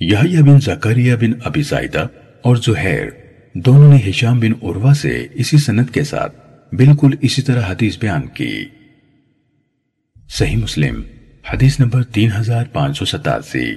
یحییٰ بن زکریہ بن ابی زائدہ اور زہیر دونوں نے ہشام بن عروہ سے اسی سنت کے ساتھ بالکل اسی طرح حدیث بیان کی۔ صحیح مسلم، حدیث نمبر تین ہزار پانچ سو ستاسی۔